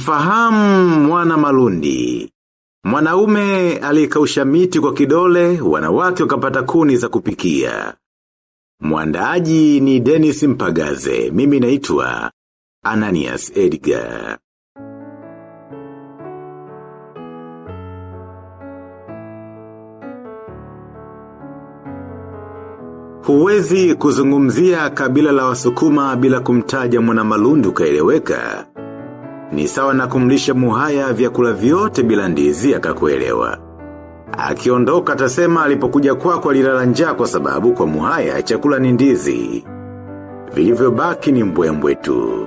Mfahamu mwana malundi. Mwanaume alikausha miti kwa kidole, wanawake wakapata kuni za kupikia. Mwandaaji ni Dennis Mpagaze, mimi naitwa Ananias Edgar. Huwezi kuzungumzia kabila la wasukuma bila kumtaja mwana malundi ukaeleweka. Ni sawa na kumlisha muhaya vyakula vyote bila ndizi akakuelewa. Akiondoka atasema alipokuja kwako alilala njaa kwa sababu kwa muhaya chakula ni ndizi. Vilivyobaki ni mbwembwe tu.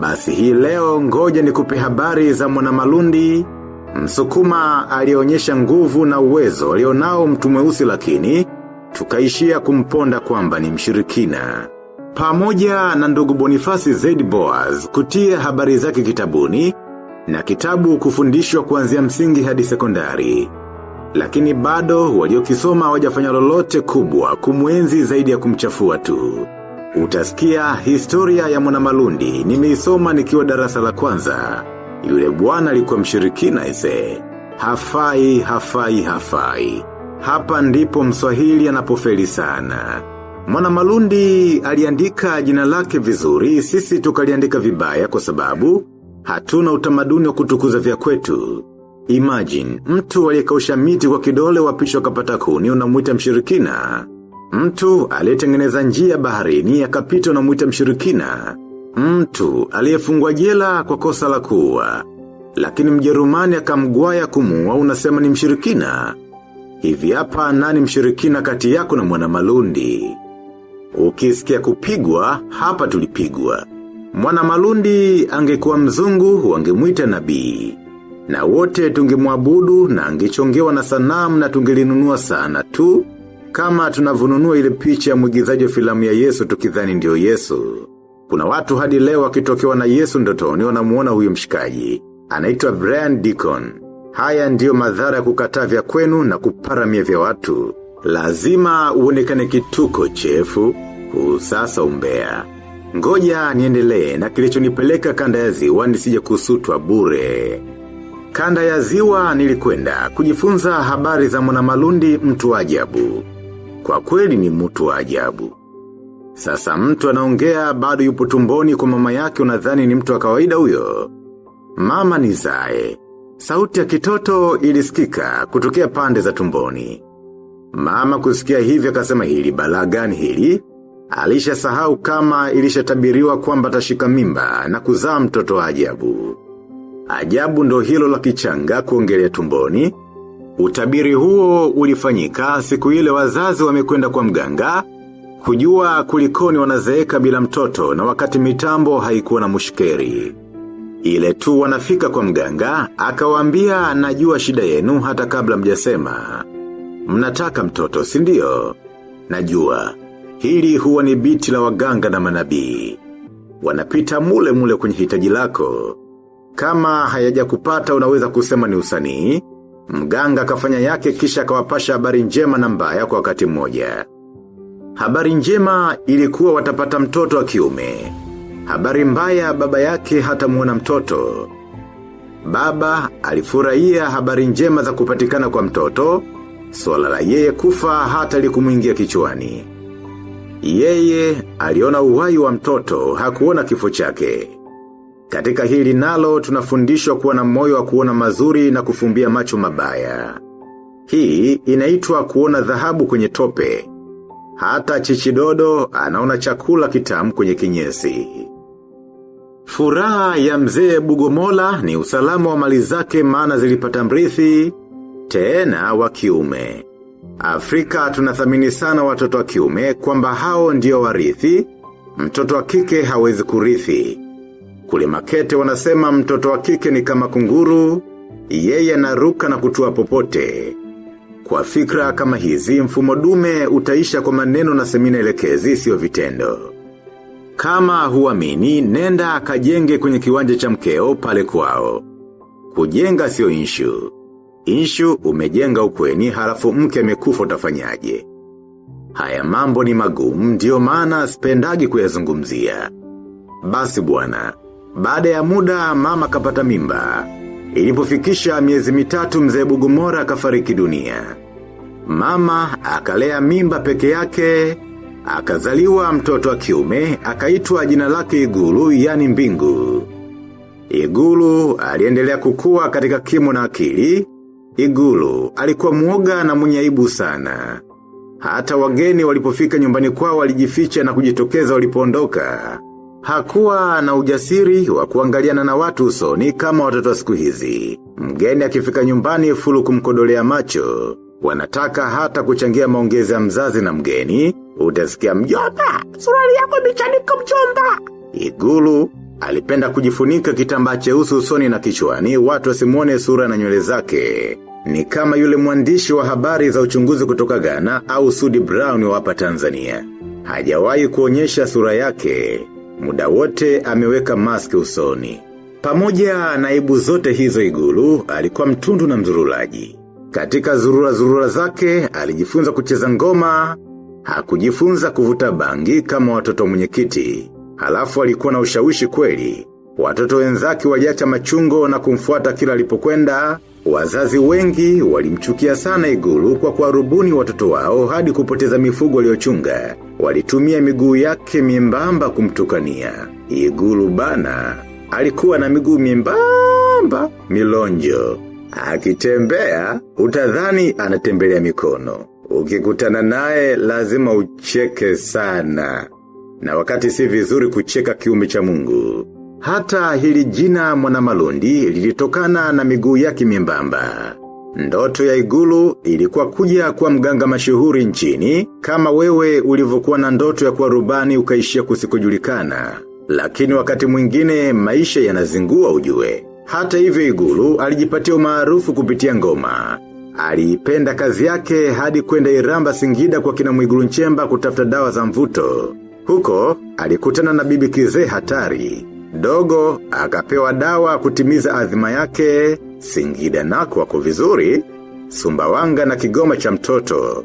Basi hii leo ngoja nikupe habari za mwanamalundi. Msukuma alionyesha nguvu na uwezo alionao mtu mweusi lakini tukaishia kumponda kwamba ni mshirikina. Pamoja na ndugu Bonifasi Zed Boaz kutia habari zake kitabuni na kitabu kufundishwa kuanzia msingi hadi sekondari. Lakini bado waliokisoma hawajafanya lolote kubwa kumwenzi zaidi ya kumchafua tu. Utasikia historia ya mwanamalundi nimeisoma nikiwa darasa la kwanza. Yule bwana alikuwa mshirikina ise. Hafai, hafai, hafai. Hapa ndipo mswahili anapofeli sana. Mwana malundi aliandika jina lake vizuri, sisi tukaliandika vibaya kwa sababu hatuna utamaduni wa kutukuza vya kwetu. Imagine, mtu aliyekausha miti kwa kidole wapisho kapata kuni unamuita mshirikina. Mtu aliyetengeneza njia baharini akapita unamuita mshirikina. Mtu aliyefungwa jela kwa kosa la kuwa. Lakini mjerumani akamgwaya kumuua unasema ni mshirikina. Hivi hapa nani mshirikina kati yako na mwana malundi? Ukisikia kupigwa, hapa tulipigwa. Mwana malundi angekuwa mzungu, wangemuita nabii. Na wote tungemwabudu na angechongewa na sanamu na tungelinunua sana tu. Kama tunavununua ile picha ya mwigizaji wa filamu ya Yesu tukidhani ndio Yesu. Kuna watu hadi leo wakitokewa na Yesu ndotoni wanamuona huyu mshikaji. Anaitwa Brian Deacon. Haya ndiyo madhara ya kukataa vya kwenu na kuparamia vya watu. Lazima uonekane kituko chefu, huu sasa umbea. Ngoja niendelee na kilichonipeleka kanda ya ziwa nisije kusutwa bure. Kanda ya ziwa nilikwenda kujifunza habari za mwanamalundi mtu ajabu. Kwa kweli ni mtu wa ajabu. Sasa mtu anaongea bado yupo tumboni kwa mama yake unadhani ni mtu wa kawaida huyo. Mama ni zae. Sauti ya kitoto ilisikika kutokea pande za tumboni. Mama kusikia hivyo akasema hili balaa gani hili? Alisha sahau kama ilishatabiriwa kwamba atashika mimba na kuzaa mtoto ajabu. Ajabu ndo hilo la kichanga kuongelea tumboni. Utabiri huo ulifanyika siku ile wazazi wamekwenda kwa mganga. Kujua kulikoni wanazeeka bila mtoto na wakati mitambo haikuwa na mushkeri. Ile tu wanafika kwa mganga, akawaambia najua shida yenu hata kabla mjasema. Mnataka mtoto, sindio? Najua, hili huwa ni biti la waganga na manabii. Wanapita mule mule kwenye hitaji lako. Kama hayaja kupata unaweza kusema ni usanii, mganga akafanya yake kisha akawapasha habari njema na mbaya kwa wakati mmoja. Habari njema ilikuwa watapata mtoto wa kiume. Habari mbaya baba yake hata muona mtoto. Baba alifurahia habari njema za kupatikana kwa mtoto, swala la yeye kufa hata likumuingia kichwani. Yeye aliona uhai wa mtoto, hakuona kifo chake. Katika hili nalo tunafundishwa kuwa na moyo wa kuona mazuri na kufumbia macho mabaya. Hii inaitwa kuona dhahabu kwenye tope. Hata chichidodo anaona chakula kitamu kwenye kinyesi. Furaha ya mzee Bugomola ni usalama wa mali zake maana zilipata mrithi, tena wa kiume. Afrika tunathamini sana watoto wa kiume kwamba hao ndio warithi, mtoto wa kike hawezi kurithi. Kule makete wanasema mtoto wa kike ni kama kunguru, yeye anaruka na kutua popote. Kwa fikra kama hizi mfumo dume utaisha kwa maneno na semina elekezi sio vitendo. Kama huamini, nenda akajenge kwenye kiwanja cha mkeo pale kwao. Kujenga sio inshu. Inshu umejenga ukweni halafu mke amekufa utafanyaje. Haya mambo ni magumu ndio maana spendagi kuyazungumzia. Basi bwana, Baada ya muda mama kapata mimba. Ilipofikisha miezi mitatu mzee Bugumora akafariki dunia. Mama akalea mimba peke yake, akazaliwa mtoto wa kiume, akaitwa jina lake Igulu yani mbingu. Igulu aliendelea kukua katika kimo na akili. Igulu alikuwa muoga na mwenye aibu sana. Hata wageni walipofika nyumbani kwao walijificha na kujitokeza walipoondoka. Hakuwa na ujasiri wa kuangaliana na watu usoni kama watoto wa siku hizi. Mgeni akifika nyumbani fulu kumkodolea macho. Wanataka hata kuchangia maongezi ya mzazi na mgeni. Utasikia mjomba, suruali yako imechanika mjomba. Igulu, alipenda kujifunika kitambaa cheusi usoni na kichwani watu wasimuone sura na nywele zake. Ni kama yule mwandishi wa habari za uchunguzi kutoka Ghana au Sudi Brown wa hapa Tanzania. Hajawahi kuonyesha sura yake. Muda wote ameweka maski usoni. Pamoja naibu aibu zote hizo igulu, alikuwa mtundu na mzurulaji. Katika zurura zurura zake, alijifunza kucheza ngoma, hakujifunza kuvuta bangi kama watoto mwenyekiti. Halafu alikuwa na ushawishi kweli. Watoto wenzake waliacha machungo na kumfuata kila alipokwenda. Wazazi wengi walimchukia sana igulu kwa kuarubuni watoto wao hadi kupoteza mifugo waliochunga. Walitumia miguu yake miembamba kumtukania. Igulu bana, alikuwa na miguu miembamba, milonjo. Akitembea, utadhani anatembelea mikono. Ukikutana naye lazima ucheke sana. Na wakati si vizuri kucheka kiume cha mungu. Hata hili jina mwanamalundi lilitokana na miguu yake mimbamba. Ndoto ya igulu ilikuwa kuja kwa mganga mashuhuri nchini kama wewe ulivyokuwa na ndoto ya kuwa rubani ukaishia kusikujulikana. Lakini wakati mwingine maisha yanazingua ujue. Hata hivyo igulu alijipatia umaarufu kupitia ngoma. Aliipenda kazi yake hadi kwenda iramba singida kwa kina mwigulu nchemba kutafuta dawa za mvuto. Huko, alikutana na bibi kizee hatari. Dogo, akapewa dawa kutimiza adhima yake, singida nako wako vizuri, sumbawanga na kigoma cha mtoto.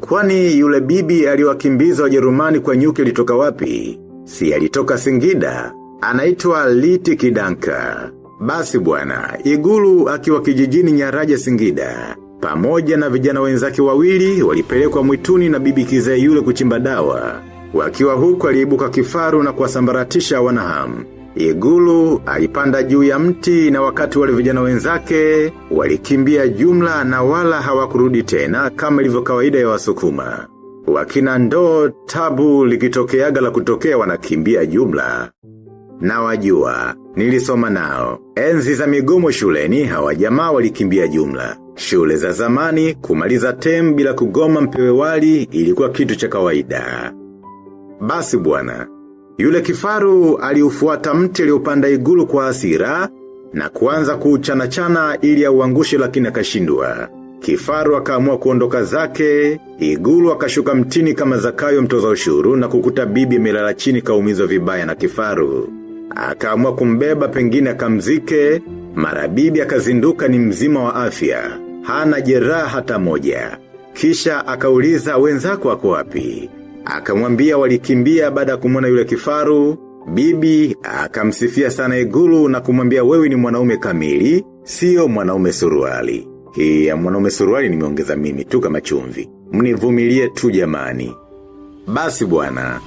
Kwani yule bibi aliwakimbiza wajerumani kwa nyuki litoka wapi? Si alitoka singida, anaitwa Liti Kidanka. Basi bwana, igulu akiwa kijijini nyaraja singida. Pamoja na vijana wenzake wawili walipelekwa mwituni na bibi kizee yule kuchimba dawa. Wakiwa huku aliibuka kifaru na kuwasambaratisha wanahamu. Igulu alipanda juu ya mti na wakati wale vijana wenzake walikimbia jumla na wala hawakurudi tena kama ilivyo kawaida ya wasukuma. Wakina ndoo tabu likitokeaga la kutokea wanakimbia jumla. Na wajua, nilisoma nao. Enzi za migomo shuleni hawa jamaa walikimbia jumla. Shule za zamani kumaliza tem bila kugoma mpewe wali ilikuwa kitu cha kawaida. Basi bwana, yule kifaru aliufuata mti aliopanda igulu kwa asira na kuanza kuuchana-chana ili auangushe lakini akashindwa. Kifaru akaamua kuondoka zake, igulu akashuka mtini kama zakayo mtoza ushuru na kukuta bibi amelala chini kaumizwa vibaya na kifaru. Akaamua kumbeba pengine akamzike, mara bibi akazinduka ni mzima wa afya, hana jeraha hata moja. Kisha akauliza wenzako wako wapi? Akamwambia walikimbia baada ya kumwona yule kifaru, bibi akamsifia sana igulu na kumwambia wewe ni mwanaume kamili, sio mwanaume suruali. Hii ya mwanaume suruali nimeongeza mimi tu kama chumvi. Mnivumilie tu jamani. Basi bwana,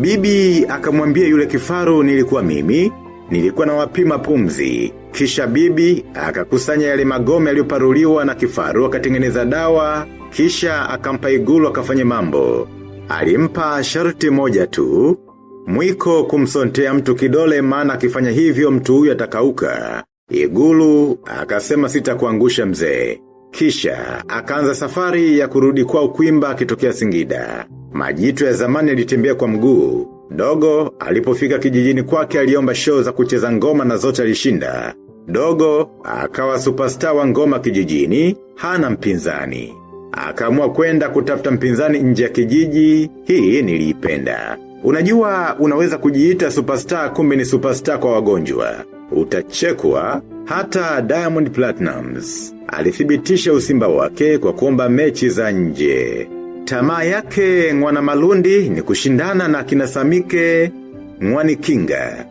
bibi akamwambia yule kifaru nilikuwa mimi, nilikuwa na wapima pumzi. Kisha bibi akakusanya yale magome yaliyoparuliwa na kifaru akatengeneza dawa, kisha akampa igulu akafanya mambo. Alimpa sharti moja tu, mwiko kumsontea mtu kidole maana akifanya hivyo mtu huyo atakauka. Igulu, akasema sitakuangusha mzee. Kisha, akaanza safari ya kurudi kwa ukwimba akitokea singida. Majitu ya zamani alitembea kwa mguu. Dogo, alipofika kijijini kwake aliomba show za kucheza ngoma na zote alishinda. Dogo, akawa superstar wa ngoma kijijini, hana mpinzani. Akaamua kwenda kutafuta mpinzani nje ya kijiji, hii niliipenda. Unajua unaweza kujiita superstar kumbe ni superstar kwa wagonjwa. Utachekwa hata Diamond Platinums. Alithibitisha usimba wake kwa kuomba mechi za nje. Tamaa yake mwana malundi ni kushindana na kinasamike mwani kinga.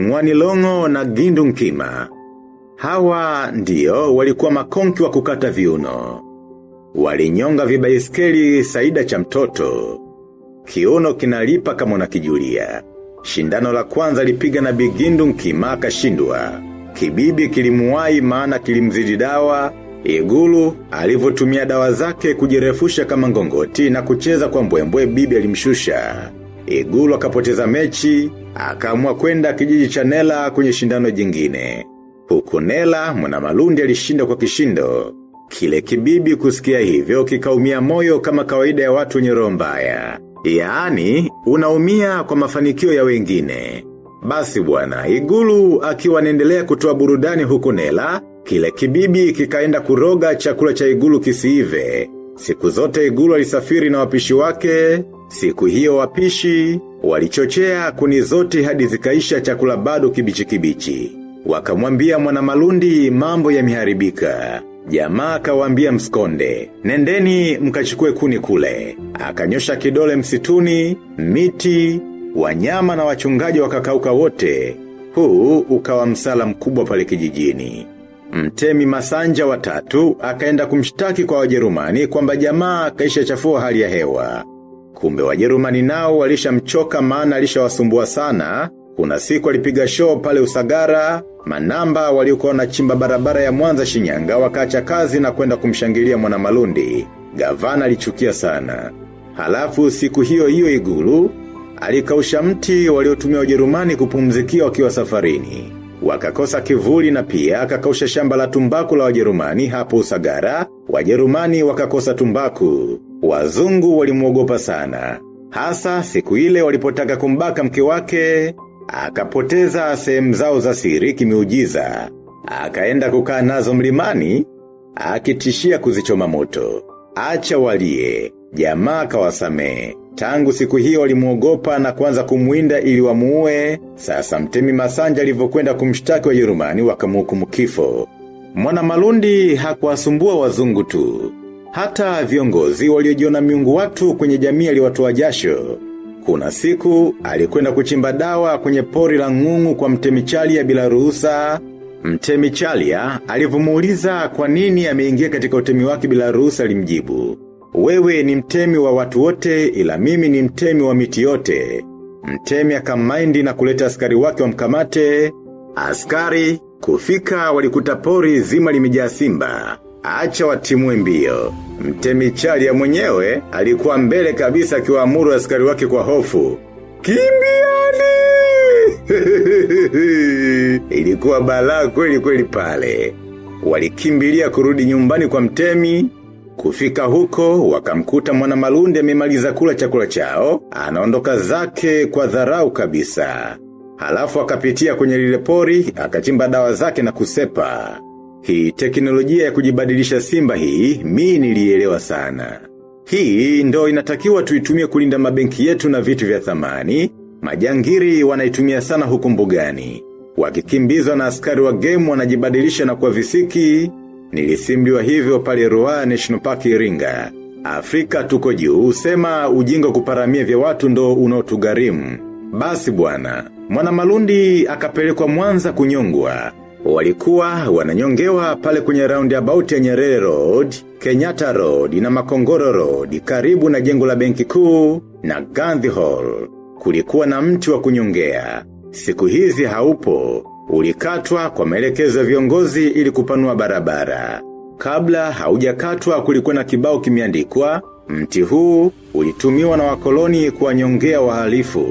Ngwanilongo na Gindu Nkima. Hawa ndio walikuwa makonki wa kukata viuno. Walinyonga vibaiskeli saida cha mtoto. Kiuno kinalipa kama unakijulia. Shindano la kwanza lipiga na Bigindu Nkima akashindwa. Kibibi kilimuwai maana kilimzidi dawa, Igulu alivyotumia dawa zake kujirefusha kama ngongoti na kucheza kwa mbwembwe bibi alimshusha. Igulu akapoteza mechi, akaamua kwenda kijiji cha Nela kwenye shindano jingine. Huku Nela mwana malundi alishinda kwa kishindo. Kile kibibi kusikia hivyo kikaumia moyo kama kawaida ya watu wenye roho mbaya. Yaani, unaumia kwa mafanikio ya wengine. Basi bwana, igulu akiwa anaendelea kutoa burudani huku nela, kile kibibi kikaenda kuroga chakula cha igulu kisiive. Siku zote igulu alisafiri na wapishi wake, siku hiyo wapishi, walichochea kuni zote hadi zikaisha chakula bado kibichi kibichi. Wakamwambia mwana malundi mambo yameharibika. Jamaa akawaambia mskonde, nendeni mkachukue kuni kule. Akanyosha kidole msituni, miti, wanyama na wachungaji wakakauka wote. Huu ukawa msala mkubwa pale kijijini. Mtemi masanja watatu akaenda kumshtaki kwa wajerumani kwamba jamaa kaisha chafua hali ya hewa. Kumbe wajerumani nao walishamchoka maana alishawasumbua sana, kuna siku alipiga show pale usagara, manamba waliokuwa na chimba barabara ya mwanza shinyanga wakaacha kazi na kwenda kumshangilia mwana malundi. Gavana alichukia sana. Halafu siku hiyo hiyo igulu, alikausha mti waliotumia ujerumani kupumzikia wakiwa safarini. Wakakosa kivuli na pia akakausha shamba la tumbaku la wajerumani hapo usagara, wajerumani wakakosa tumbaku. Wazungu walimuogopa sana. Hasa siku ile walipotaka kumbaka mke wake, akapoteza sehemu zao za siri kimeujiza. Akaenda kukaa nazo mlimani, akitishia kuzichoma moto. Acha walie, jamaa kawasamee. Tangu siku hiyo walimuogopa na kuanza kumwinda ili wamuue, sasa mtemi masanja alivyokwenda kumshtaki wa Jerumani wakamhukumu kifo. Mwana malundi hakuwasumbua wazungu tu. Hata viongozi waliojiona miungu watu kwenye jamii aliwatoa jasho. Kuna siku, alikwenda kuchimba dawa kwenye pori la ngungu kwa mtemichalia bila ruhusa. Mtemichalia chalia, alivyomuuliza kwa nini ameingia katika utemi wake bila ruhusa alimjibu. Wewe ni mtemi wa watu wote ila mimi ni mtemi wa miti yote. Mtemi akamaindi na kuleta askari wake wa mkamate. Askari, kufika walikuta pori zima limejaa simba. Acha watimue mbio. Mtemi ya mwenyewe alikuwa mbele kabisa akiwaamuru askari wake kwa hofu. Kimbiani! Ilikuwa balaa kweli kweli pale. Walikimbilia kurudi nyumbani kwa mtemi, Kufika huko, wakamkuta mwana malundi amemaliza kula chakula chao, anaondoka zake kwa dharau kabisa. Halafu akapitia kwenye lile pori, akachimba dawa zake na kusepa. Hii teknolojia ya kujibadilisha simba hii, mii nilielewa sana. Hii ndo inatakiwa tuitumie kulinda mabenki yetu na vitu vya thamani, majangiri wanaitumia sana huku mbugani. Wakikimbizwa na askari wa game wanajibadilisha na kwa visiki, Nilisimbiwa hivyo pale Rua National Park Iringa. Afrika tuko juu, sema ujinga kuparamia vya watu ndo unaotugarimu. Basi bwana, mwana malundi akapelekwa mwanza kunyongwa. Walikuwa wananyongewa pale kwenye roundabout ya Nyerere Road, Kenyatta Road na Makongoro Road karibu na jengo la benki kuu na Gandhi Hall. Kulikuwa na mti wa kunyongea. Siku hizi haupo, ulikatwa kwa maelekezo ya viongozi ili kupanua barabara. Kabla haujakatwa kulikuwa na kibao kimeandikwa, mti huu ulitumiwa na wakoloni kuwanyongea wahalifu.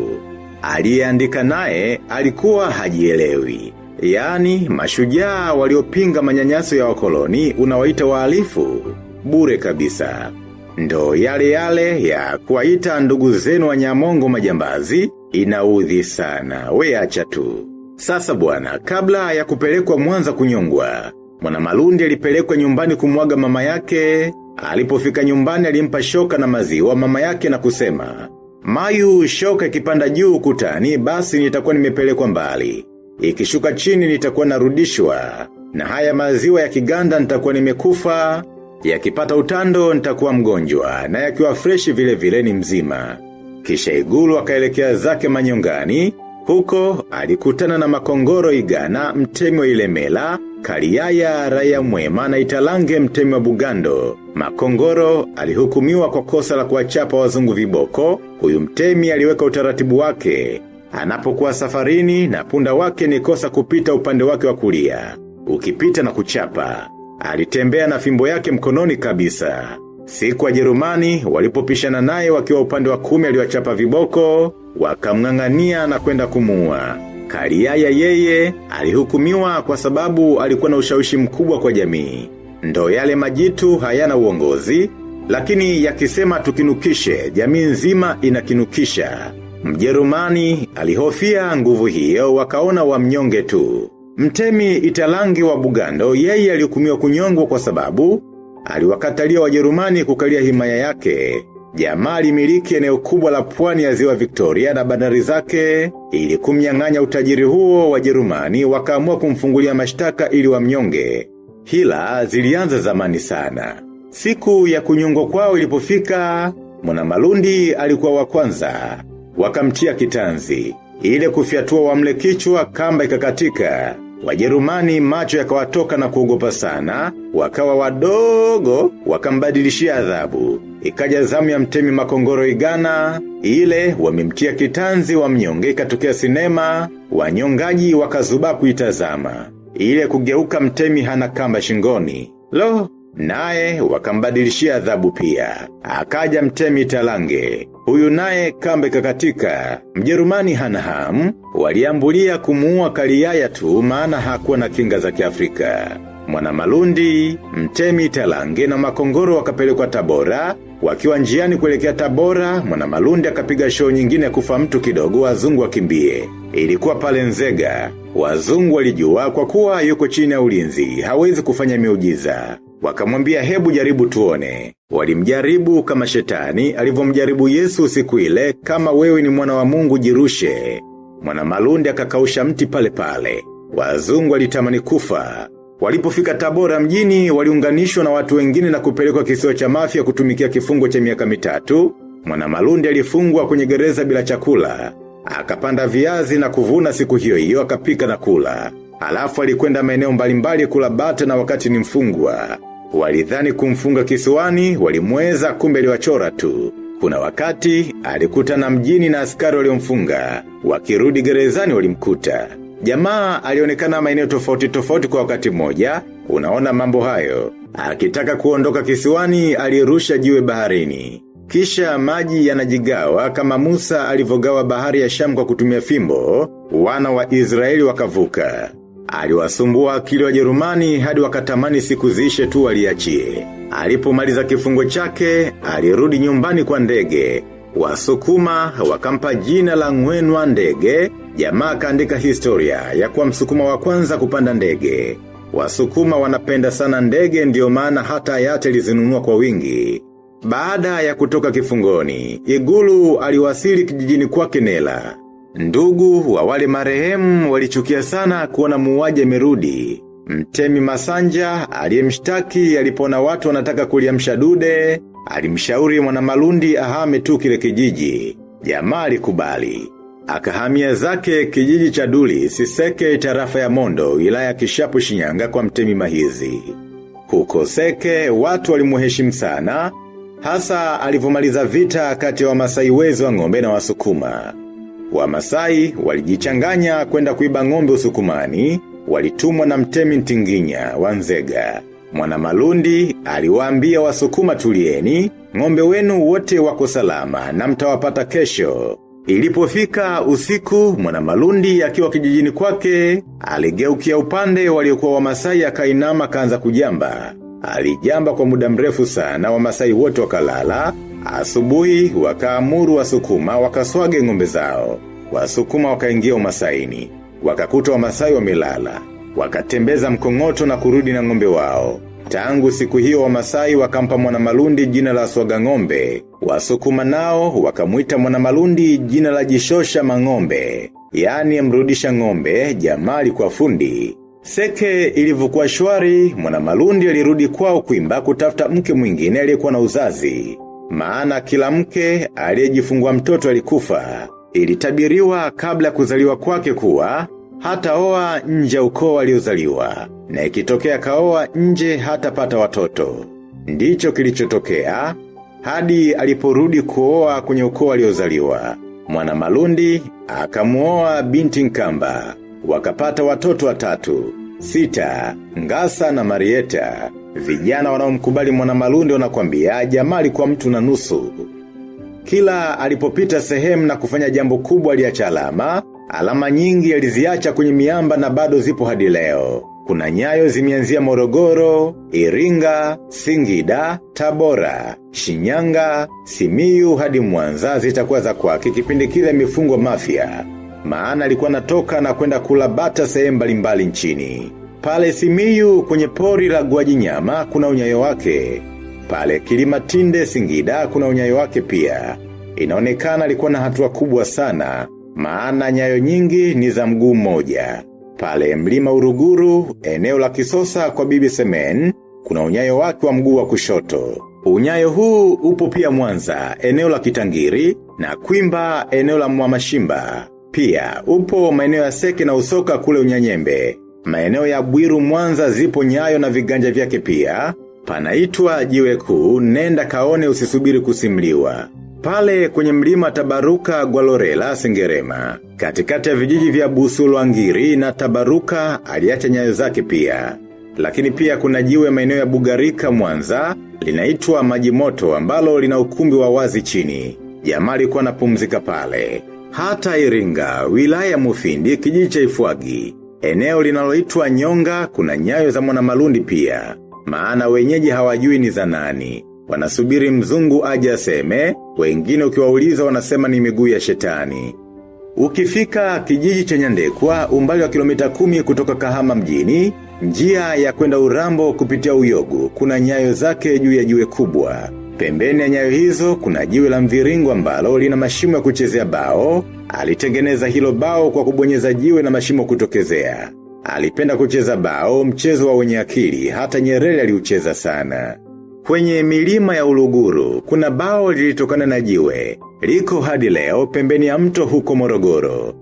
Aliyeandika naye alikuwa hajielewi. Yaani mashujaa waliopinga manyanyaso ya wakoloni unawaita wahalifu bure kabisa. Ndo yale yale ya kuwaita ndugu zenu wa nyamongo majambazi inaudhi sana. weacha tu. Sasa bwana, kabla ya kupelekwa mwanza kunyongwa, mwana malundi alipelekwa nyumbani kumwaga mama yake, alipofika nyumbani alimpa shoka na maziwa mama yake na kusema, Mayu shoka ikipanda juu kutani, basi nitakuwa nimepelekwa mbali. Ikishuka chini nitakuwa narudishwa, na haya maziwa ya kiganda nitakuwa nimekufa, yakipata utando nitakuwa mgonjwa, na yakiwa freshi vile vile ni mzima. Kisha igulu akaelekea zake manyongani, Huko alikutana na makongoro igana mtemi wa ilemela, kariaya raya mwema na italange mtemi wa bugando. Makongoro alihukumiwa kwa kosa la kuwachapa wazungu viboko, huyu mtemi aliweka utaratibu wake. Anapokuwa safarini na punda wake ni kosa kupita upande wake wa kulia. Ukipita na kuchapa. Alitembea na fimbo yake mkononi kabisa. Siku wa Jerumani walipopishana naye wakiwa upande wa kumi aliwachapa viboko, wakamng'ang'ania na kwenda kumua. Kariaya yeye alihukumiwa kwa sababu alikuwa na ushawishi mkubwa kwa jamii. Ndo yale majitu hayana uongozi, lakini yakisema tukinukishe, jamii nzima inakinukisha. Mjerumani alihofia nguvu hiyo wakaona wa mnyonge tu. Mtemi italangi wa Bugando yeye alihukumiwa kunyongwa kwa sababu aliwakatalia wajerumani kukalia himaya yake. Jamali miliki eneo kubwa la pwani ya ziwa Victoria na bandari zake ili kumnyang'anya utajiri huo wajerumani wakaamua kumfungulia mashtaka ili wamnyonge. Hila zilianza zamani sana. Siku ya kunyongwa kwao ilipofika, mwana malundi alikuwa wa kwanza. Wakamtia kitanzi. Ile kufyatua wamle kichwa kamba ikakatika. Wajerumani macho yakawatoka na kuogopa sana, wakawa wadogo, wakambadilishia adhabu. Ikaja zamu ya mtemi makongoro igana, ile wamemtia kitanzi wa mnyonge ikatokea sinema, wanyongaji wakazuba kuitazama. Ile kugeuka mtemi hana kamba shingoni. Lo, naye wakambadilishia adhabu pia. Akaja mtemi talange. Huyu naye kambe kakatika. Mjerumani hana hamu, waliambulia kumuua kaliyaya tu maana hakuwa na kinga za kiafrika. Mwana malundi, mtemi talange na makongoro wakapelekwa tabora, wakiwa njiani kuelekea tabora, mwana malundi akapiga show nyingine ya kufa mtu kidogo wazungu wakimbie. Ilikuwa pale nzega, wazungu walijua kwa kuwa yuko chini ya ulinzi, hawezi kufanya miujiza. Wakamwambia hebu jaribu tuone. Walimjaribu kama shetani, alivyomjaribu Yesu siku ile, kama wewe ni mwana wa mungu jirushe. Mwana malundi akakausha mti pale pale. Wazungu walitamani kufa. Walipofika tabora mjini, waliunganishwa na watu wengine na kupelekwa kisiwa cha mafia kutumikia kifungo cha miaka mitatu. Mwana malundi alifungwa kwenye gereza bila chakula. Akapanda viazi na kuvuna siku hiyo hiyo akapika na kula. Alafu alikwenda maeneo mbalimbali kula bata na wakati ni mfungwa. Walidhani kumfunga kisiwani, walimweza kumbe liwachora tu. Kuna wakati, alikuta na mjini na askari waliomfunga. Wakirudi gerezani walimkuta. Jamaa alionekana maeneo tofauti tofauti kwa wakati mmoja, unaona mambo hayo. Akitaka kuondoka kisiwani, alirusha jiwe baharini. Kisha maji yanajigawa kama Musa alivogawa bahari ya Shamu kwa kutumia fimbo, wana wa Israeli wakavuka. Aliwasumbua akili wa Jerumani hadi wakatamani siku ziishe tu waliachie. Alipomaliza kifungo chake, alirudi nyumbani kwa ndege. Wasukuma wakampa jina la ngwenwa ndege, jamaa kaandika historia ya kuwa msukuma wa kwanza kupanda ndege. Wasukuma wanapenda sana ndege ndiyo maana hata yate lizinunua kwa wingi. Baada ya kutoka kifungoni, Igulu aliwasili kijijini kwake Nela. Ndugu wa wale marehemu walichukia sana kuona muuaji amerudi. Mtemi Masanja aliyemshtaki alipona watu wanataka kuliamsha dude, alimshauri mwanamalundi ahame tu kile kijiji. Jamaa alikubali. Akahamia zake kijiji cha Duli, Siseke tarafa ya Mondo, wilaya Kishapu Shinyanga kwa mtemi Mahizi. Huko Seke watu walimuheshimu sana, hasa alivyomaliza vita kati ya Wamasai wezi wa ng'ombe na Wasukuma. Wamasai walijichanganya kwenda kuiba ng'ombe usukumani, walitumwa na mtemi ntinginya, wanzega. Mwana malundi, aliwaambia wasukuma tulieni, ng'ombe wenu wote wako salama na mtawapata kesho. Ilipofika usiku, mwana malundi akiwa kijijini kwake, aligeukia upande waliokuwa wamasai akainama kaanza kujamba. Alijamba kwa muda mrefu sana wamasai wote wakalala, asubuhi wakaamuru wasukuma wakaswage ng'ombe zao. Wasukuma wakaingia umasaini, wakakuta wamasai wamelala, wakatembeza mkongoto na kurudi na ng'ombe wao. Tangu siku hiyo wamasai wakampa mwanamalundi jina la swaga ng'ombe. Wasukuma nao wakamuita mwanamalundi jina la jishosha mang'ombe. Yani mrudisha ng'ombe, jamali kwa fundi. Seke ilivukua shwari, mwanamalundi alirudi kwao kuimba kutafuta mke mwingine aliyekuwa na uzazi. Maana kila mke aliyejifungua mtoto alikufa. ilitabiriwa kabla kuzaliwa kwake kuwa, hata oa nje ukoo aliozaliwa, na ikitokea kaoa nje hata pata watoto. Ndicho kilichotokea, hadi aliporudi kuoa kwenye ukoo aliozaliwa. Mwana malundi, akamuoa binti nkamba, wakapata watoto watatu, sita, ngasa na marieta. Vijana wanaomkubali mwana malundi wanakwambia jamaa alikuwa mtu na nusu. Kila alipopita sehemu na kufanya jambo kubwa aliacha alama, alama nyingi aliziacha kwenye miamba na bado zipo hadi leo. Kuna nyayo zimeanzia Morogoro, Iringa, Singida, Tabora, Shinyanga, Simiyu hadi Mwanza zitakuwa za kwake kipindi kile mifungo mafia. Maana alikuwa natoka na kwenda kula bata sehemu mbalimbali nchini. Pale Simiyu kwenye pori la guaji nyama kuna unyayo wake. Pale kilima tinde Singida kuna unyayo wake pia. Inaonekana alikuwa na hatua kubwa sana, maana nyayo nyingi ni za mguu mmoja. Pale mlima uruguru, eneo la kisosa kwa bibi semen, kuna unyayo wake wa mguu wa kushoto. Unyayo huu upo pia mwanza, eneo la kitangiri, na kwimba eneo la mwamashimba. Pia, upo maeneo ya seke na usoka kule unyanyembe. Maeneo ya bwiru mwanza zipo nyayo na viganja vyake pia. Panaitwa jiwe kuu, nenda kaone usisubiri kusimliwa. Pale kwenye mlima tabaruka gwalorela sengerema. Katikati ya vijiji vya busulwangiri na tabaruka aliacha nyayo zake pia. Lakini pia kuna jiwe maeneo ya bugarika mwanza, linaitwa maji moto ambalo lina ukumbi wa wazi chini. Jamaa alikuwa anapumzika pale. Hata iringa, wilaya mufindi kijiji cha ifwagi. Eneo linaloitwa nyonga kuna nyayo za mwana malundi pia. Maana wenyeji hawajui ni za nani. Wanasubiri mzungu aje aseme, wengine ukiwauliza wanasema ni miguu ya shetani. Ukifika kijiji cha nyandekwa umbali wa kilomita kumi kutoka kahama mjini, njia ya kwenda urambo kupitia uyogu, kuna nyayo zake juu ya jiwe kubwa. Pembeni ya nyayo hizo kuna jiwe la mviringo ambalo lina mashimo ya kuchezea bao, alitengeneza hilo bao kwa kubonyeza jiwe na mashimo kutokezea. Alipenda kucheza bao mchezo wa wenye akili, hata nyerere aliucheza sana. Kwenye milima ya uluguru, kuna bao lilitokana na jiwe, liko hadi leo pembeni ya mto huko morogoro.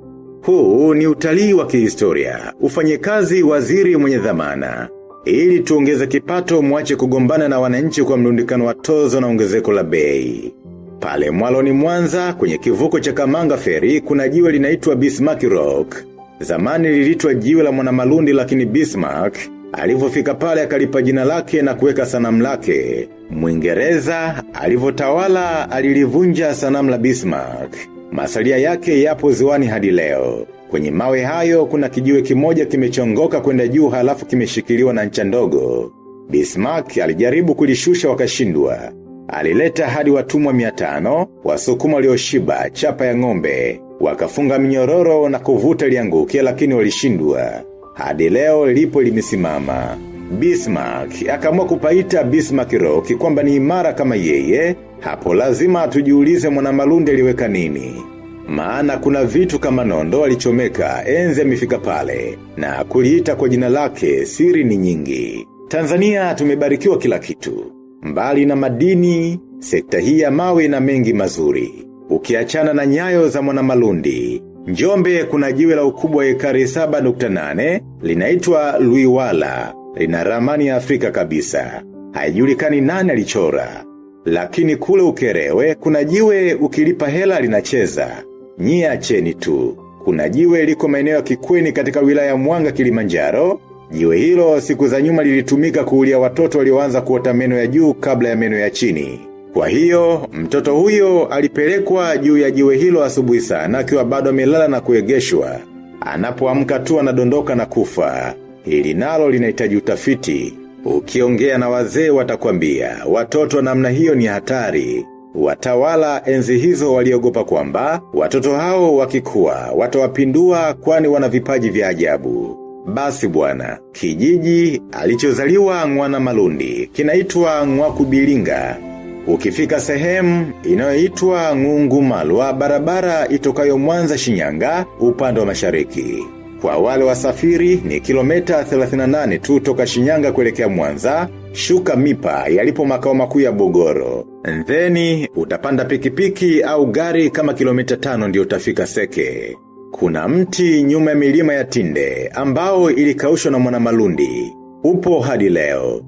Huu ni utalii wa kihistoria, ufanye kazi waziri mwenye dhamana. Ili tuongeze kipato mwache kugombana na wananchi kwa mlundikano wa tozo na ongezeko la bei. Pale mwaloni mwanza kwenye kivuko cha kamanga feri kuna jiwe linaitwa Bismarck Rock. Zamani lilitwa jiwe la mwanamalundi lakini Bismarck, alivyofika pale akalipa jina lake na kuweka sanamu lake. Mwingereza, alivyotawala alilivunja sanamu la Bismarck. Masalia yake yapo ziwani hadi leo. Kwenye mawe hayo kuna kijiwe kimoja kimechongoka kwenda juu halafu kimeshikiliwa na ncha ndogo. Bismarck alijaribu kulishusha wakashindwa. Alileta hadi watumwa miatano, wasukuma walioshiba, chapa ya ng'ombe. Wakafunga minyororo na kuvuta lianguke lakini walishindwa. Hadi leo lipo limesimama. Bismarck, akamua kupaita Bismarck Rock kwamba ni imara kama yeye, hapo lazima tujiulize mwanamalundi aliweka nini. Maana kuna vitu kama nondo alichomeka enze amefika pale, na kuliita kwa jina lake siri ni nyingi. Tanzania tumebarikiwa kila kitu. Mbali na madini, sekta hii ya mawe na mengi mazuri. Ukiachana na nyayo za mwanamalundi. Njombe kuna jiwe la ukubwa ekari 7.8, linaitwa Luiwala, lina ramani ya Afrika kabisa. Haijulikani nani alichora. Lakini kule ukerewe, kuna jiwe ukilipa hela linacheza. Nyie acheni tu. Kuna jiwe liko maeneo ya kikweni katika wilaya ya mwanga kilimanjaro. Jiwe hilo siku za nyuma lilitumika kuulia watoto walioanza kuota meno ya juu kabla ya meno ya chini. Kwa hiyo, mtoto huyo alipelekwa juu ya jiwe hilo asubuhi sana akiwa bado amelala na kuegeshwa. Anapoamka tu anadondoka na kufa. Hili nalo linahitaji utafiti. Ukiongea na wazee watakwambia, watoto namna hiyo ni hatari. Watawala enzi hizo waliogopa kwamba, watoto hao wakikua, watawapindua kwani wana vipaji vya ajabu. Basi bwana, kijiji alichozaliwa ngwana malundi, kinaitwa ngwakubilinga. Ukifika sehemu, inayoitwa ngungu malwa barabara itokayo mwanza shinyanga, upande wa mashariki. Kwa wale wasafiri ni kilometa 38 tu toka shinyanga kuelekea mwanza, shuka mipa yalipo makao makuu ya Bogoro. Ndheni, utapanda pikipiki au gari kama kilomita tano ndio utafika seke. Kuna mti nyuma ya milima ya tinde, ambao ilikaushwa na mwana malundi. Upo hadi leo.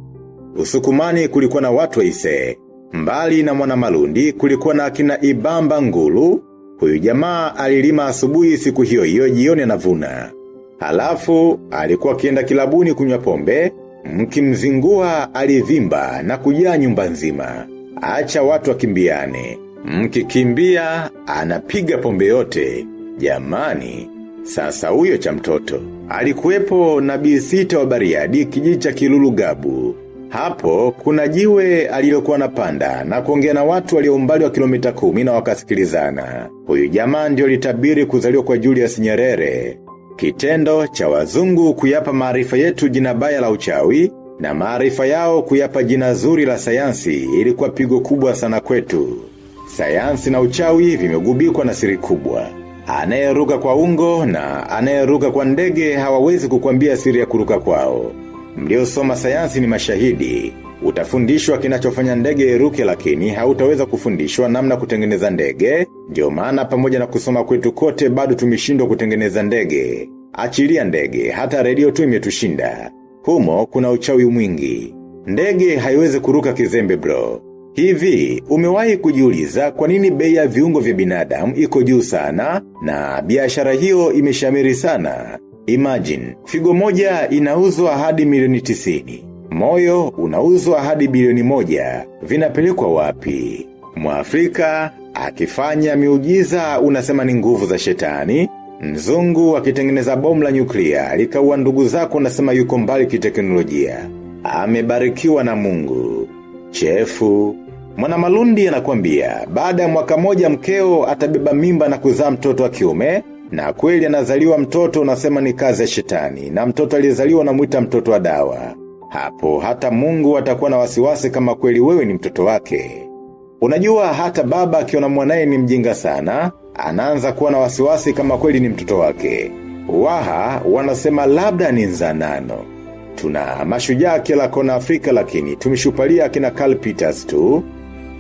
Usukumani kulikuwa na watu waise. Mbali na mwana malundi kulikuwa na akina ibamba ngulu. Huyu jamaa alilima asubuhi siku hiyo hiyo jioni anavuna. Halafu, alikuwa akienda kilabuni kunywa pombe, mkimzingua alivimba na kujaa nyumba nzima. Acha watu wakimbiane. Mkikimbia, anapiga pombe yote. Jamani, sasa huyo cha mtoto. Alikuwepo na bisita wa bariadi kijiji cha kilulu gabu. Hapo, kuna jiwe alilokuwa napanda na kuongea na watu walio umbali wa kilomita kumi na wakasikilizana. Huyu jamaa ndio litabiri kuzaliwa kwa Julius Nyerere. Kitendo cha wazungu kuyapa maarifa yetu jina baya la uchawi na maarifa yao kuyapa jina zuri la sayansi ilikuwa pigo kubwa sana kwetu. Sayansi na uchawi vimegubikwa na siri kubwa. Anayeruka kwa ungo na anayeruka kwa ndege hawawezi kukwambia siri ya kuruka kwao. Mliosoma sayansi ni mashahidi. Utafundishwa kinachofanya ndege iruke lakini hautaweza kufundishwa namna kutengeneza ndege. Ndio maana pamoja na kusoma kwetu kote bado tumeshindwa kutengeneza ndege. Achilia ndege, hata redio tu imetushinda. Humo kuna uchawi mwingi. Ndege haiwezi kuruka kizembe bro. Hivi, umewahi kujiuliza kwa nini bei ya viungo vya binadamu iko juu sana na biashara hiyo imeshamiri sana. Imagine, figo moja inauzwa hadi milioni tisini. Moyo unauzwa hadi bilioni moja. Vinapelekwa wapi? Mwafrika, akifanya miujiza unasema ni nguvu za shetani. Mzungu akitengeneza bomu la nyuklia, likaua ndugu zako unasema yuko mbali kiteknolojia. Amebarikiwa na mungu. Chefu. Mwana malundi anakuambia, baada ya mwaka moja mkeo atabeba mimba na kuzaa mtoto wa kiume, na kweli anazaliwa mtoto unasema ni kazi ya shetani, na mtoto aliyezaliwa unamuita mtoto wa dawa. Hapo hata mungu atakuwa na wasiwasi kama kweli wewe ni mtoto wake. Unajua hata baba akiona mwanaye ni mjinga sana, anaanza kuwa na wasiwasi kama kweli ni mtoto wake. Waha wanasema labda ni nzanano. Tuna mashujaa kila kona Afrika lakini tumeshupalia kina Carl Peters tu.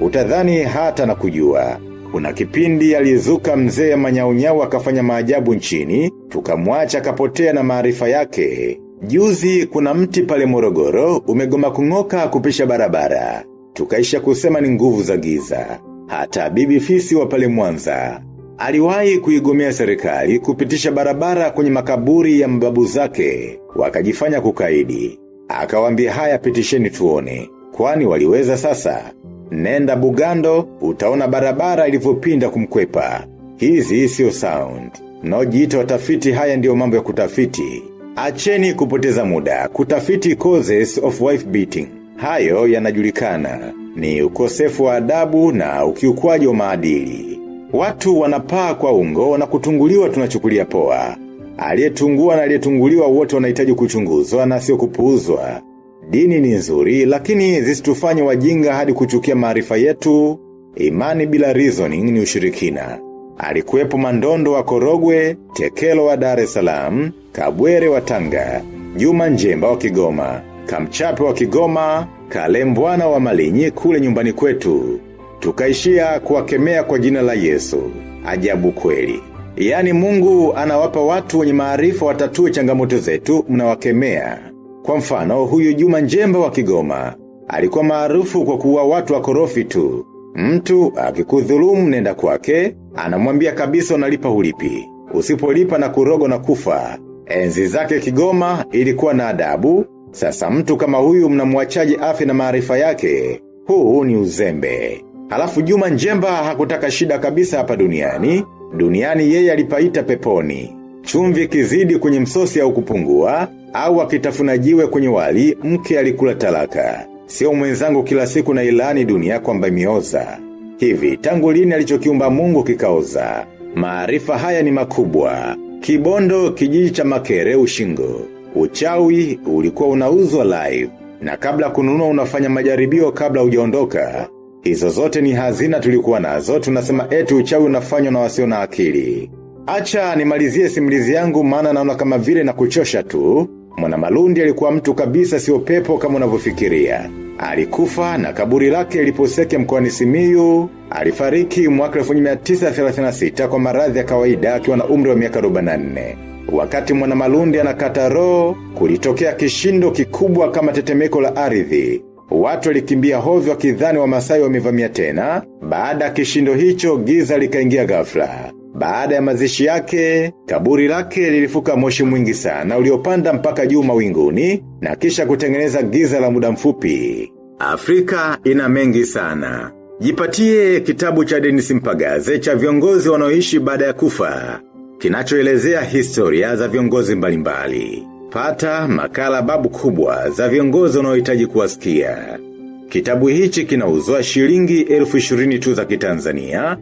Utadhani hata na kujua. Kuna kipindi alizuka mzee manyaunyau akafanya maajabu nchini, tukamwacha kapotea na maarifa yake. Juzi kuna mti pale morogoro umegoma kungoka kupisha barabara. Tukaisha kusema ni nguvu za giza. Hata bibi fisi wa pale mwanza. Aliwahi kuigomea serikali kupitisha barabara kwenye makaburi ya mbabu zake. Wakajifanya kukaidi. Akawambia haya pitisheni tuone. Kwani waliweza sasa. Nenda Bugando, utaona barabara ilivyopinda kumkwepa. Hizi sio sound. Naojiita watafiti haya ndiyo mambo ya kutafiti. Acheni kupoteza muda, kutafiti causes of wife beating. Hayo yanajulikana. Ni ukosefu wa adabu na ukiukwaji wa maadili. Watu wanapaa kwa ungo na kutunguliwa tunachukulia poa. Aliyetungua na aliyetunguliwa wote wanahitaji kuchunguzwa na sio kupuuzwa. Dini ni nzuri, lakini zisitufanye wajinga hadi kuchukia maarifa yetu. Imani bila reasoning ni ushirikina. Alikuwepo mandondo wa korogwe, tekelo wa Dar es Salaam, kabwere wa Tanga, juma njemba wa Kigoma, kamchape wa Kigoma, kalembwana wa malinyi kule nyumbani kwetu. Tukaishia kuwakemea kwa jina la Yesu. Ajabu kweli. Yaani mungu anawapa watu wenye maarifa watatue changamoto zetu mnawakemea. Kwa mfano, huyu juma njemba wa Kigoma. Alikuwa maarufu kwa kuwa watu wakorofi tu. Mtu akikudhulumu nenda kwake, anamwambia kabisa unalipa hulipi. Usipolipa na kurogo na kufa. Enzi zake Kigoma ilikuwa na adabu. Sasa mtu kama huyu mnamwachaje afi na maarifa yake. Huu ni uzembe. Halafu Juma Njemba hakutaka shida kabisa hapa duniani. Duniani yeye alipaita peponi. Chumvi kizidi kwenye msosi au kupungua, au akitafuna jiwe kwenye wali, mke alikula talaka. Sio mwenzangu kila siku na ilani dunia kwamba imioza. Hivi, tangu lini alichokiumba mungu kikaoza. Maarifa haya ni makubwa. Kibondo kijiji cha makere ushingo. Uchawi ulikuwa unauzwa live. Na kabla kununua unafanya majaribio kabla hujaondoka. Hizo zote ni hazina tulikuwa nazo tunasema eti uchawi unafanywa na wasio na akili. Acha nimalizie simulizi yangu maana naona kama vile na kuchosha tu. Mwanamalundi alikuwa mtu kabisa sio pepo kama unavyofikiria. Alikufa na kaburi lake liposeke mkoani Simiyu. Alifariki mwaka 1936 kwa maradhi ya kawaida akiwa na umri wa miaka 44. Wakati mwanamalundi anakata roho, kulitokea kishindo kikubwa kama tetemeko la ardhi. Watu walikimbia hovyo kidhani wa masai wamevamia tena, baada kishindo hicho giza likaingia ghafla. Baada ya mazishi yake, kaburi lake lilifuka moshi mwingi sana uliopanda mpaka juu mawinguni na kisha kutengeneza giza la muda mfupi. Afrika ina mengi sana. Jipatie kitabu cha Denis Mpagaze cha viongozi wanaoishi baada ya kufa. Kinachoelezea historia za viongozi mbalimbali. Pata makala babu kubwa za viongozi wanaohitaji kuwasikia. Kitabu hichi kinauzwa shilingi elfu ishirini tu za kitanzania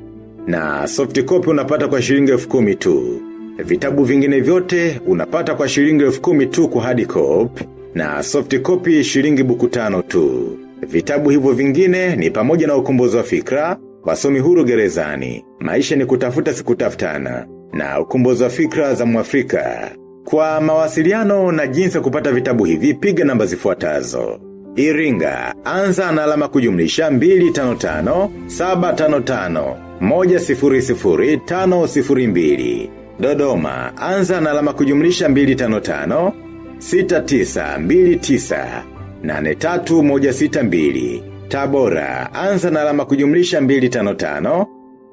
na soft copy unapata kwa shilingi elfu kumi tu. Vitabu vingine vyote unapata kwa shilingi elfu kumi tu kwa hard copy na soft copy shilingi buku tano tu. Vitabu hivyo vingine ni pamoja na ukombozi wa fikra, wasomi huru gerezani, maisha ni kutafuta sikutafutana, na ukombozi wa fikra za mwafrika. Kwa mawasiliano na jinsi ya kupata vitabu hivi piga namba zifuatazo. Iringa, anza na alama kujumlisha 255, 755, 100, Dodoma, anza na alama kujumlisha 255, 6929, 83162. Tabora, anza na alama kujumlisha 255,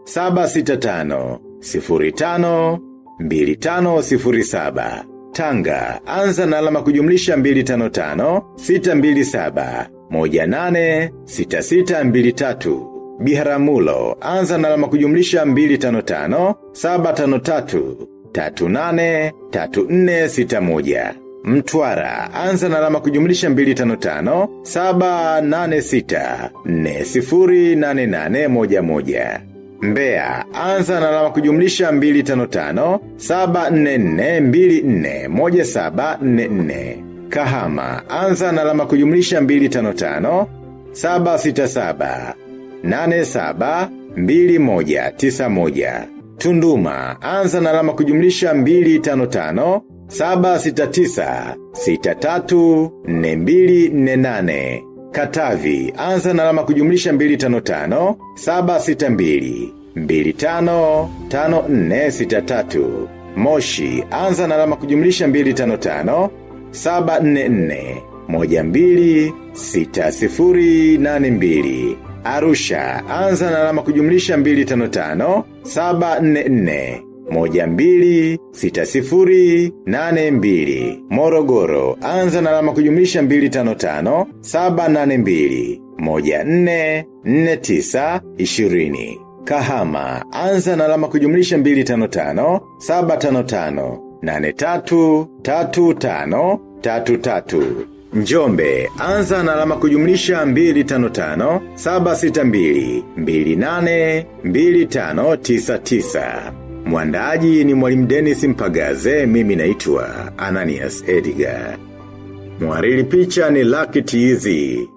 765, 05, 2507. Tanga, anza na alama kujumlisha 255, 627, 18, 6623. Biharamulo, anza na alama kujumlisha 255, 753, 38, 3461. Mtwara, anza na alama kujumlisha 255, 786, 408811. Mbea, anza na alama kujumlisha 255, 744, 1744. Kahama, anza na alama kujumlisha 255, 767, 87, 2191. Tunduma, anza na alama kujumlisha 255, 769, 63, 4248. Katavi, anza na alama kujumlisha 255, 762, 25, 5463. Moshi, anza na alama kujumlisha 255, 744, 12, 6082. Arusha, anza na alama kujumlisha 255, 744, 12, 60, 82. Morogoro, anza na alama kujumlisha 255, 782, 14, 49, 20. Kahama, anza na alama kujumlisha 255, 755, 83, 35, 33. Njombe, anza na alama kujumlisha 255, 762, 28, 2599. Mwandaji ni mwalimu Dennis Mpagaze, mimi naitwa Ananias Edgar. Mwarili picha ni Lucky Tizi.